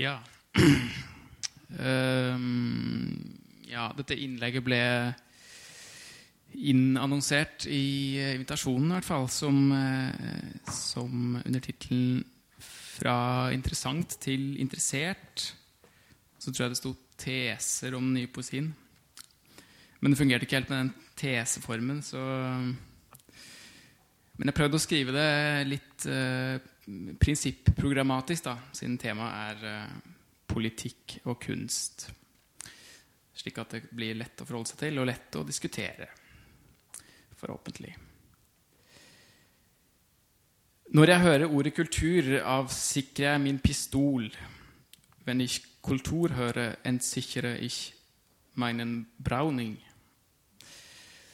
Ja. Um, ja, dette innlegget ble innannonsert i eh, invitasjonen, i hvert fall, som, eh, som under tittelen 'Fra interessant til interessert'. Så tror jeg det sto teser om den nye poesien. Men det fungerte ikke helt med den teseformen, så Men jeg prøvde å skrive det litt eh, prinsipprogrammatisk, da, siden temaet er uh, politikk og kunst. Slik at det blir lett å forholde seg til og lett å diskutere. Forhåpentlig. Når jeg hører ordet kultur, avsikrer jeg min pistol. Wenn ich Kultur hører, entsichere ich meinen Browning.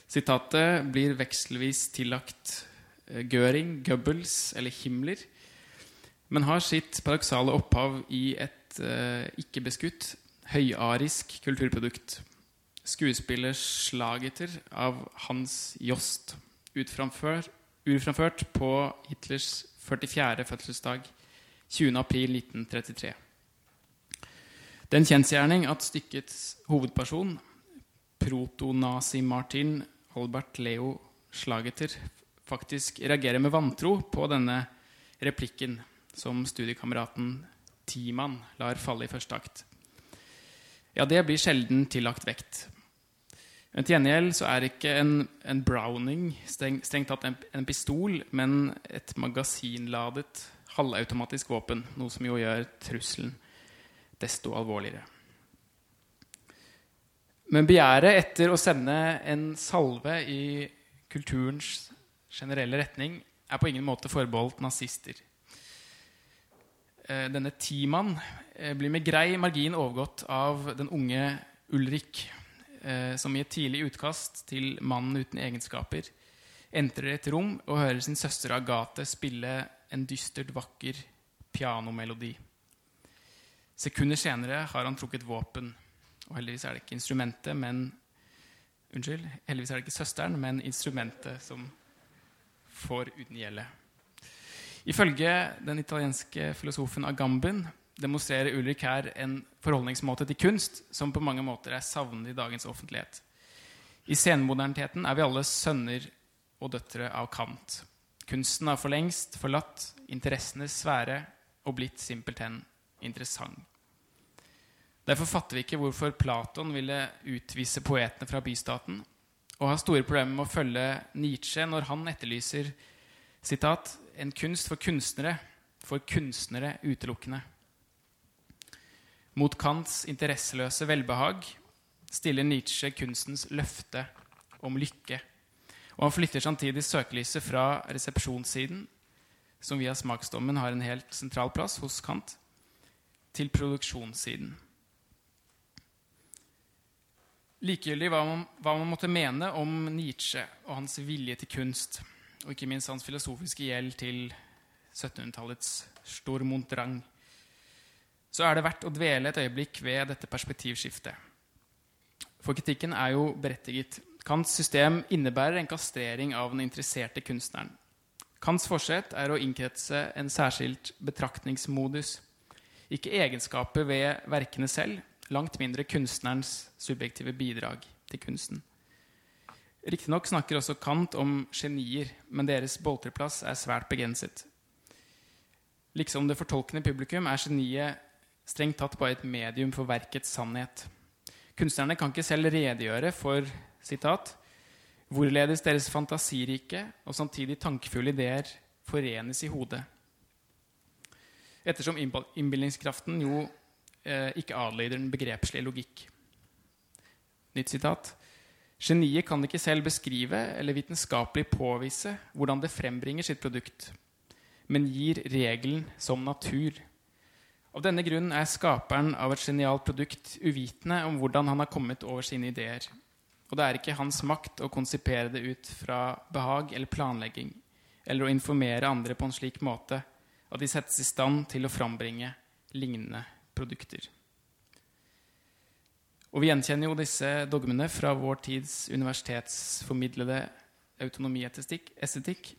Sitatet blir vekselvis tillagt eh, Göring, Goebbels eller Himmler, men har sitt paradoksale opphav i et eh, ikke-beskutt, høyarisk kulturprodukt. Skuespillers slageter av Hans Jost, urframført på Hitlers 44. fødselsdag 20.4.1933. Det er en kjensgjerning at stykkets hovedperson, proto-nazi-Martin Albert Leo Slageter, faktisk reagerer med vantro på denne replikken som studiekameraten Timan lar falle i første akt. Ja, det blir sjelden tillagt vekt. Men til gjengjeld så er ikke en, en Browning streng, strengt tatt en, en, pistol, men et magasinladet halvautomatisk våpen. Noe som jo gjør trusselen desto alvorligere. Men begjæret etter å sende en salve i kulturens generelle retning er på ingen måte forbeholdt nazister. Eh, denne Timan eh, blir med grei margin overgått av den unge Ulrik, eh, som i et tidlig utkast til 'Mannen uten egenskaper' entrer et rom og hører sin søster Agathe spille en dystert vakker pianomelodi. Sekunder senere har han trukket våpen. Og heldigvis er det ikke instrumentet, men Unnskyld. Heldigvis er det ikke søsteren, men instrumentet som får uten gjelde. Ifølge den italienske filosofen Agambin demonstrerer Ulrik her en forholdningsmåte til kunst som på mange måter er savnet i dagens offentlighet. I senmoderniteten er vi alle sønner og døtre av Kant. Kunsten har for lengst forlatt interessenes sfære og blitt simpelthen interessant. Derfor fatter vi ikke hvorfor Platon ville utvise poetene fra bystaten, og har store problemer med å følge Nietzsche når han etterlyser sitat, 'en kunst for kunstnere, for kunstnere utelukkende'. Mot Kants interesseløse velbehag stiller Nietzsche kunstens løfte om lykke. Og han flytter samtidig søkelyset fra resepsjonssiden, som via smaksdommen har en helt sentral plass hos Kant, til produksjonssiden. Likegyldig hva man, hva man måtte mene om Nietzsche og hans vilje til kunst, og ikke minst hans filosofiske gjeld til 1700-tallets Sturm und så er det verdt å dvele et øyeblikk ved dette perspektivskiftet. For kritikken er jo berettiget. Kants system innebærer en kastrering av den interesserte kunstneren. Kants forsett er å innkretse en særskilt betraktningsmodus. Ikke egenskaper ved verkene selv, langt mindre kunstnerens subjektive bidrag til kunsten. Riktignok snakker også Kant om genier, men deres boltreplass er svært begrenset. Liksom det fortolkende publikum er geniet strengt tatt bare et medium for verkets sannhet. Kunstnerne kan ikke selv redegjøre for sitat, hvorledes deres fantasirike og samtidig tankefulle ideer forenes i hodet. Ettersom innbilningskraften jo eh, ikke adlyder den begrepslige logikk. Nytt sitat. Geniet kan ikke selv beskrive eller vitenskapelig påvise hvordan det frembringer sitt produkt, men gir regelen som natur. Av denne grunnen er skaperen av et genialt produkt uvitende om hvordan han har kommet over sine ideer. Og det er ikke hans makt å konsipere det ut fra behag eller planlegging, eller å informere andre på en slik måte at de settes i stand til å frambringe lignende produkter. Og vi gjenkjenner jo disse dogmene fra vår tids universitetsformidlede autonomiestetikk,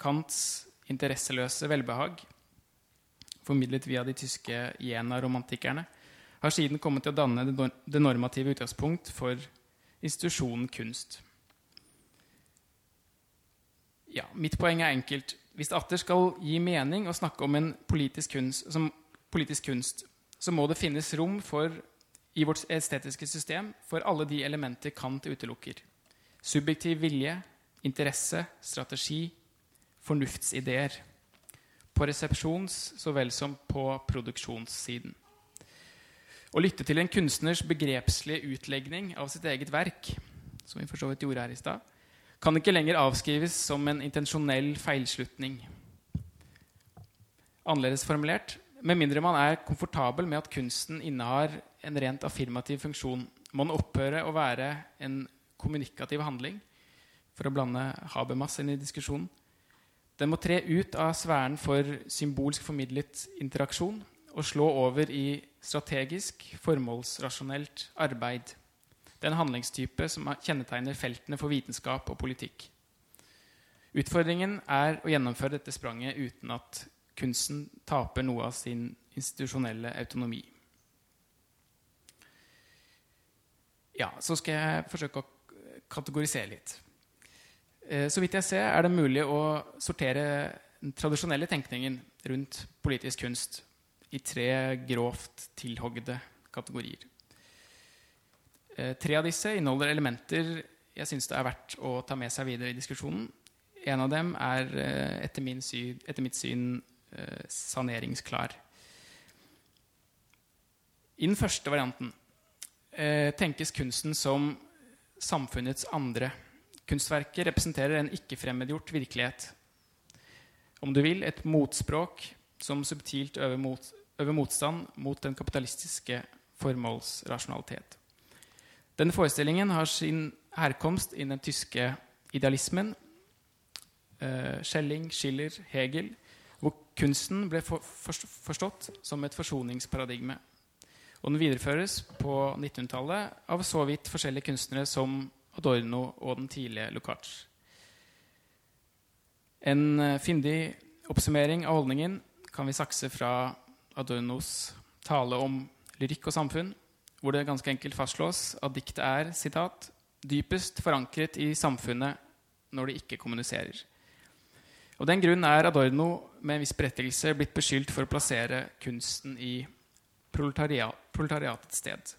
Kants interesseløse velbehag formidlet via de tyske Jena-romantikerne, har siden kommet til å danne det normative utgangspunkt for institusjonen kunst. Ja, mitt poeng er enkelt. Hvis det atter skal gi mening å snakke om en politisk kunst, som politisk kunst, så må det finnes rom for, i vårt estetiske system for alle de elementer Kant utelukker. Subjektiv vilje, interesse, strategi, fornuftsideer. På resepsjons så vel som på produksjonssiden. Å lytte til en kunstners begrepslige utlegning av sitt eget verk, som vi for så gjorde her i stad, kan ikke lenger avskrives som en intensjonell feilslutning. Annerledes formulert med mindre man er komfortabel med at kunsten innehar en rent affirmativ funksjon, må den opphøre å være en kommunikativ handling, for å blande Habermas inn i diskusjonen. Den må tre ut av sfæren for symbolsk formidlet interaksjon og slå over i strategisk, formålsrasjonelt arbeid. Det er en handlingstype som kjennetegner feltene for vitenskap og politikk. Utfordringen er å gjennomføre dette spranget uten at kunsten taper noe av sin institusjonelle autonomi. Ja, så skal jeg forsøke å kategorisere litt. Eh, så vidt jeg ser, er det mulig å sortere den tradisjonelle tenkningen rundt politisk kunst i tre grovt tilhogde kategorier. Eh, tre av disse inneholder elementer jeg syns det er verdt å ta med seg videre i diskusjonen. En av dem er etter etter, syn, etter mitt syn eh, saneringsklar. I den første varianten tenkes kunsten som samfunnets andre. Kunstverket representerer en ikke-fremmedgjort virkelighet. Om du vil et motspråk som subtilt øver, mot, øver motstand mot den kapitalistiske formålsrasjonalitet. Denne forestillingen har sin herkomst i den tyske idealismen. Uh, Schelling, Schiller, Hegel. Kunsten ble for, for, forstått som et forsoningsparadigme. Og den videreføres på 1900-tallet av så vidt forskjellige kunstnere som Adorno og den tidlige Lukács. En uh, fyndig oppsummering av holdningen kan vi sakse fra Adornos tale om lyrikk og samfunn, hvor det ganske enkelt fastslås at diktet er citat, 'dypest forankret i samfunnet når det ikke kommuniserer'. Av den grunn er Adorno med en viss berettigelse blitt beskyldt for å plassere kunsten i proletariat, proletariatets sted.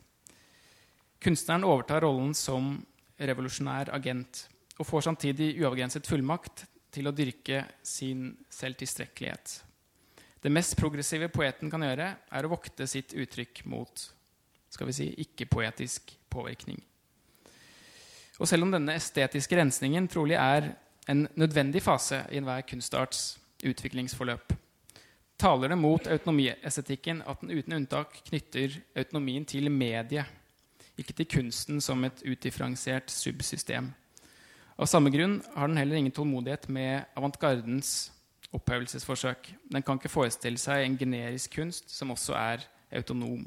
Kunstneren overtar rollen som revolusjonær agent og får samtidig uavgrenset fullmakt til å dyrke sin selvtilstrekkelighet. Det mest progressive poeten kan gjøre, er å vokte sitt uttrykk mot skal vi si, ikke-poetisk påvirkning. Og selv om denne estetiske rensningen trolig er en nødvendig fase i enhver kunstarts utviklingsforløp, taler det mot autonomiestetikken at den uten unntak knytter autonomien til mediet, ikke til kunsten som et utdifferensiert subsystem. Av samme grunn har den heller ingen tålmodighet med avantgardens opphøvelsesforsøk. Den kan ikke forestille seg en generisk kunst som også er autonom.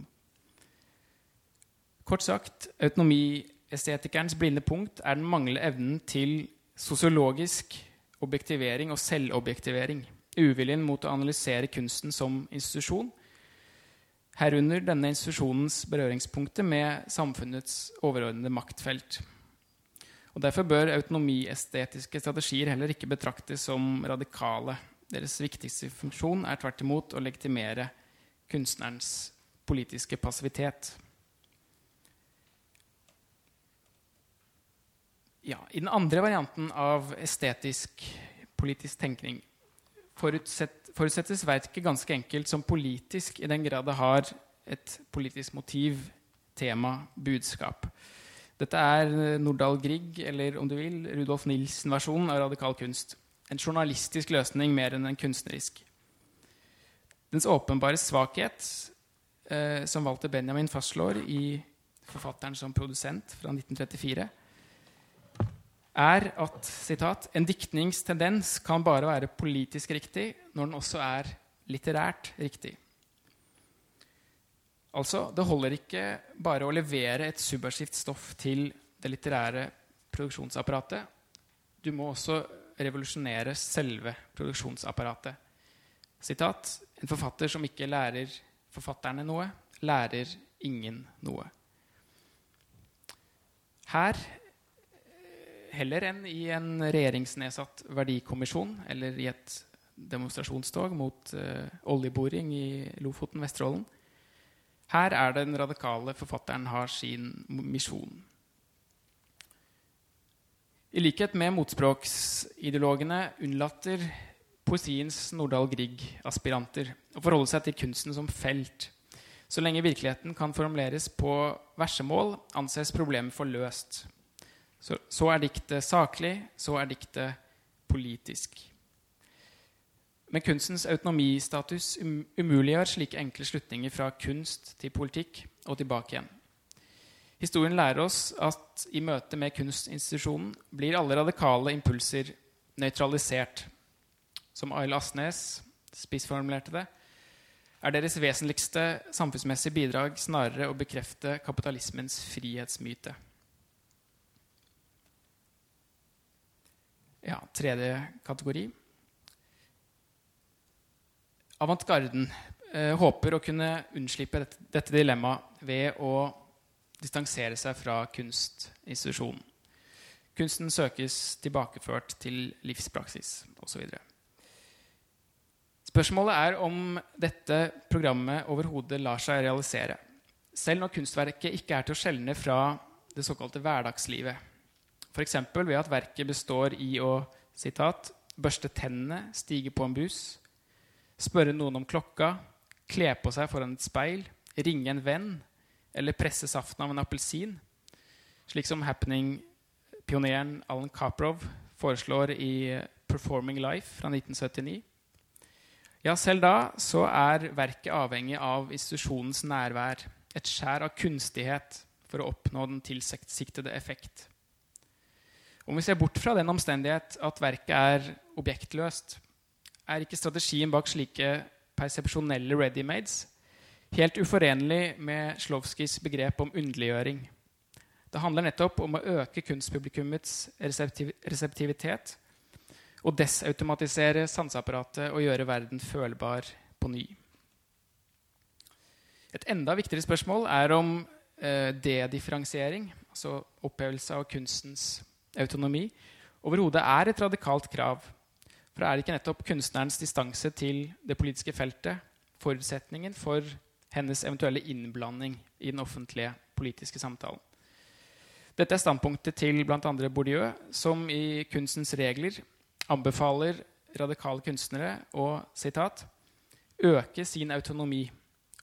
Kort sagt, autonomiestetikerens blinde punkt er den manglende evnen til sosiologisk objektivering og selvobjektivering. Uviljen mot å analysere kunsten som institusjon, herunder denne institusjonens berøringspunkter med samfunnets overordnede maktfelt. Og Derfor bør autonomiestetiske strategier heller ikke betraktes som radikale. Deres viktigste funksjon er tvert imot å legitimere kunstnerens politiske passivitet. Ja, I den andre varianten av estetisk politisk tenkning forutsett, forutsettes verket ganske enkelt som politisk i den grad det har et politisk motiv, tema, budskap. Dette er Nordahl Grieg, eller om du vil, Rudolf Nilsen-versjonen av radikal kunst. En journalistisk løsning mer enn en kunstnerisk. Dens åpenbare svakhet, eh, som Walter Benjamin fastslår i 'Forfatteren som produsent' fra 1934, er at citat, en diktningstendens kan bare være politisk riktig når den også er litterært riktig. Altså, Det holder ikke bare å levere et subversivt stoff til det litterære produksjonsapparatet. Du må også revolusjonere selve produksjonsapparatet. Sitat, En forfatter som ikke lærer forfatterne noe, lærer ingen noe. Her, heller enn i en regjeringsnedsatt verdikommisjon eller i et demonstrasjonstog mot uh, oljeboring i Lofoten, Vesterålen. Her er det den radikale forfatteren har sin misjon. I likhet med motspråksideologene unnlater poesiens Nordahl Grieg-aspiranter å forholde seg til kunsten som felt. Så lenge virkeligheten kan formuleres på versemål, anses problemet for løst. Så, så er diktet saklig, så er diktet politisk. Men kunstens autonomistatus um, umuliggjør slike enkle slutninger fra kunst til politikk og tilbake igjen. Historien lærer oss at i møte med kunstinstitusjonen blir alle radikale impulser nøytralisert som Aile Asnes spissformulerte det, er deres vesentligste samfunnsmessige bidrag snarere å bekrefte kapitalismens frihetsmyte. Ja, tredje kategori. Avantgarden eh, håper å kunne unnslippe dette, dette dilemmaet ved å distansere seg fra kunstinstitusjonen. Kunsten søkes tilbakeført til livspraksis osv. Spørsmålet er om dette programmet overhodet lar seg realisere. Selv når kunstverket ikke er til å skjelne fra det såkalte hverdagslivet. F.eks. ved at verket består i å citat, børste tennene, stige på en bus, spørre noen om klokka, kle på seg foran et speil, ringe en venn eller presse saften av en appelsin, slik som happening-pioneren Alan Kaprov foreslår i Performing Life fra 1979. Ja, selv da så er verket avhengig av institusjonens nærvær. Et skjær av kunstighet for å oppnå den tilsiktede effekt. Om vi ser bort fra den omstendighet at verket er objektløst, er ikke strategien bak slike persepsjonelle readymades helt uforenlig med Slovskijs begrep om underliggjøring. Det handler nettopp om å øke kunstpublikummets reseptivitet og desautomatisere sanseapparatet og gjøre verden følbar på ny. Et enda viktigere spørsmål er om eh, dedifferensiering, altså opphevelse av kunstens autonomi, overhodet er et radikalt krav. For er ikke nettopp kunstnerens distanse til det politiske feltet forutsetningen for hennes eventuelle innblanding i den offentlige politiske samtalen. Dette er standpunktet til bl.a. Bourdieu, som i kunstens regler anbefaler radikale kunstnere å citat, øke sin autonomi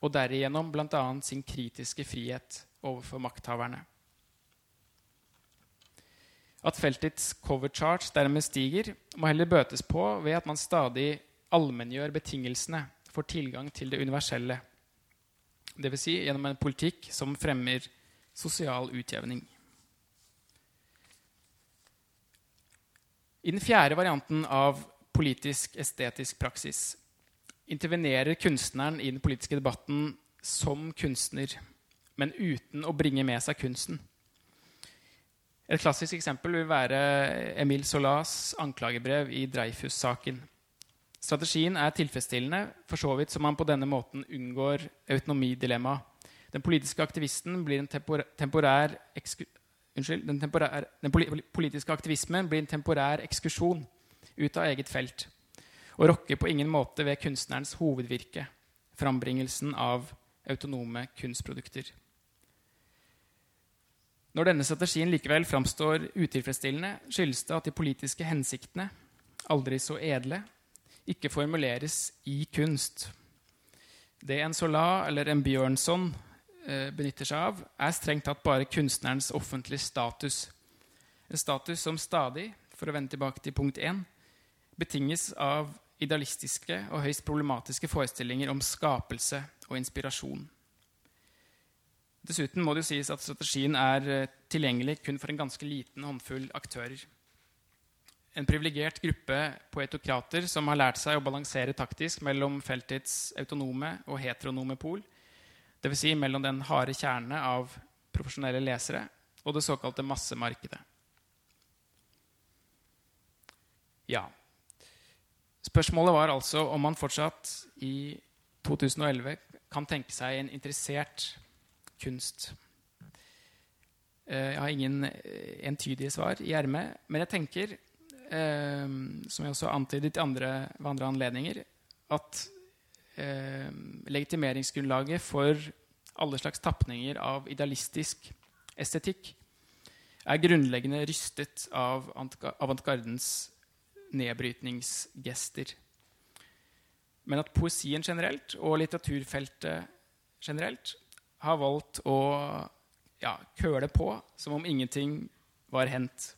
og derigjennom bl.a. sin kritiske frihet overfor makthaverne. At feltets cover charge dermed stiger, må heller bøtes på ved at man stadig allmenngjør betingelsene for tilgang til det universelle. Dvs. Si gjennom en politikk som fremmer sosial utjevning. I den fjerde varianten av politisk-estetisk praksis intervenerer kunstneren i den politiske debatten som kunstner, men uten å bringe med seg kunsten. Et klassisk eksempel vil være Emil Solas anklagebrev i Dreyfus-saken. Strategien er tilfredsstillende, for så vidt som man på denne måten unngår autonomidilemmaet. Den politiske aktivisten blir en temporær unnskyld, den, den, politiske aktivismen blir en temporær ekskursjon ut av eget felt og rokker på ingen måte ved kunstnerens hovedvirke, frambringelsen av autonome kunstprodukter. Når denne strategien likevel framstår utilfredsstillende, skyldes det at de politiske hensiktene, aldri så edle, ikke formuleres i kunst. Det en Sola eller en Bjørnson Eh, benytter seg av, er strengt tatt bare kunstnerens offentlige status. En status som stadig, for å vende tilbake til punkt 1, betinges av idealistiske og høyst problematiske forestillinger om skapelse og inspirasjon. Dessuten må det jo sies at strategien er eh, tilgjengelig kun for en ganske liten håndfull aktører. En privilegert gruppe poetokrater som har lært seg å balansere taktisk mellom feltets autonome og heteronome pol, Dvs. Si mellom den harde kjerne av profesjonelle lesere og det såkalte massemarkedet. Ja. Spørsmålet var altså om man fortsatt i 2011 kan tenke seg en interessert kunst. Eh, jeg har ingen eh, entydige svar i ermet, men jeg tenker, eh, som jeg også har antydet andre, andre anledninger, at legitimeringsgrunnlaget for alle slags tapninger av idealistisk estetikk er grunnleggende rystet av avantgardens nedbrytningsgester. Men at poesien generelt og litteraturfeltet generelt har valgt å ja, køle på som om ingenting var hendt.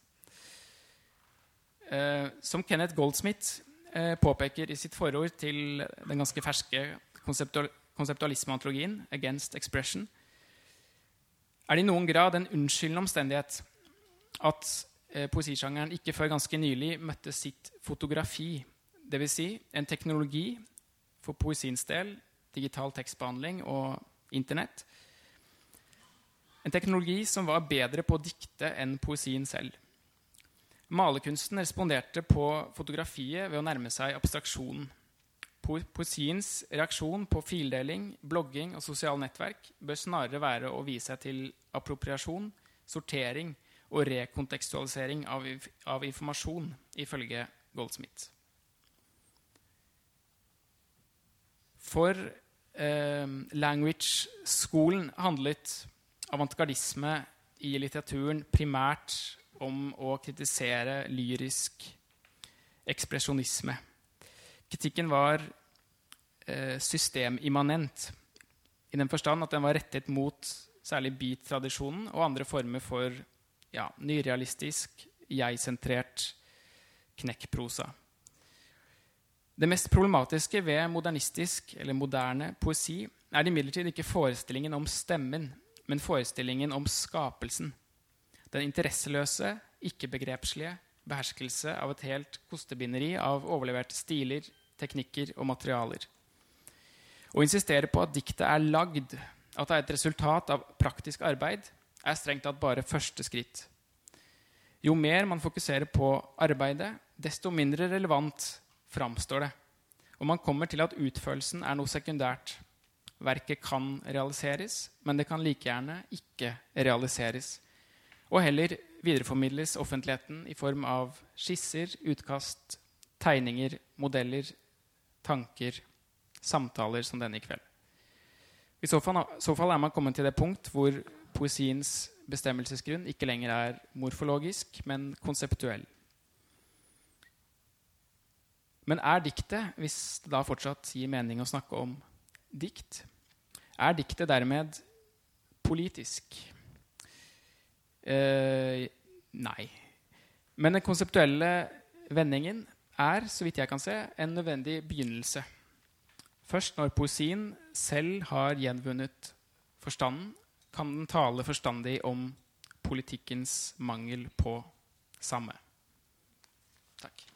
Eh, som Kenneth Goldsmith eh, påpeker i sitt forord til den ganske ferske konseptual konseptualismeantologien 'Against Expression', er det i noen grad en unnskyldende omstendighet at eh, poesisjangeren ikke før ganske nylig møtte sitt fotografi, dvs. Si en teknologi for poesiens del, digital tekstbehandling og Internett, en teknologi som var bedre på å dikte enn poesien selv. Malerkunsten responderte på fotografiet ved å nærme seg abstraksjonen. Poesiens reaksjon på fildeling, blogging og sosiale nettverk bør snarere være å vie seg til appropriasjon, sortering og rekontekstualisering av, av informasjon, ifølge Goldsmith. For language-skolen handlet avantgardisme i litteraturen primært om å kritisere lyrisk ekspresjonisme. Kritikken var eh, systemimmanent i den forstand at den var rettet mot særlig beat-tradisjonen og andre former for ja, nyrealistisk, jeg-sentrert knekkprosa. Det mest problematiske ved modernistisk eller moderne poesi er imidlertid ikke forestillingen om stemmen, men forestillingen om skapelsen. Den interesseløse, ikke-begrepslige beherskelse av et helt kostebinderi av overleverte stiler, teknikker og materialer. Å insistere på at diktet er lagd, at det er et resultat av praktisk arbeid, er strengt tatt bare første skritt. Jo mer man fokuserer på arbeidet, desto mindre relevant framstår det. Og man kommer til at utførelsen er noe sekundært. Verket kan realiseres, men det kan like gjerne ikke realiseres. Og heller videreformidles offentligheten i form av skisser, utkast, tegninger, modeller, tanker, samtaler som denne i kveld. I så fall, så fall er man kommet til det punkt hvor poesiens bestemmelsesgrunn ikke lenger er morfologisk, men konseptuell. Men er diktet, hvis det da fortsatt gir mening å snakke om dikt, er diktet dermed politisk? Eh, nei. Men den konseptuelle vendingen er, så vidt jeg kan se, en nødvendig begynnelse. Først når poesien selv har gjenvunnet forstanden, kan den tale forstandig om politikkens mangel på samme. Takk.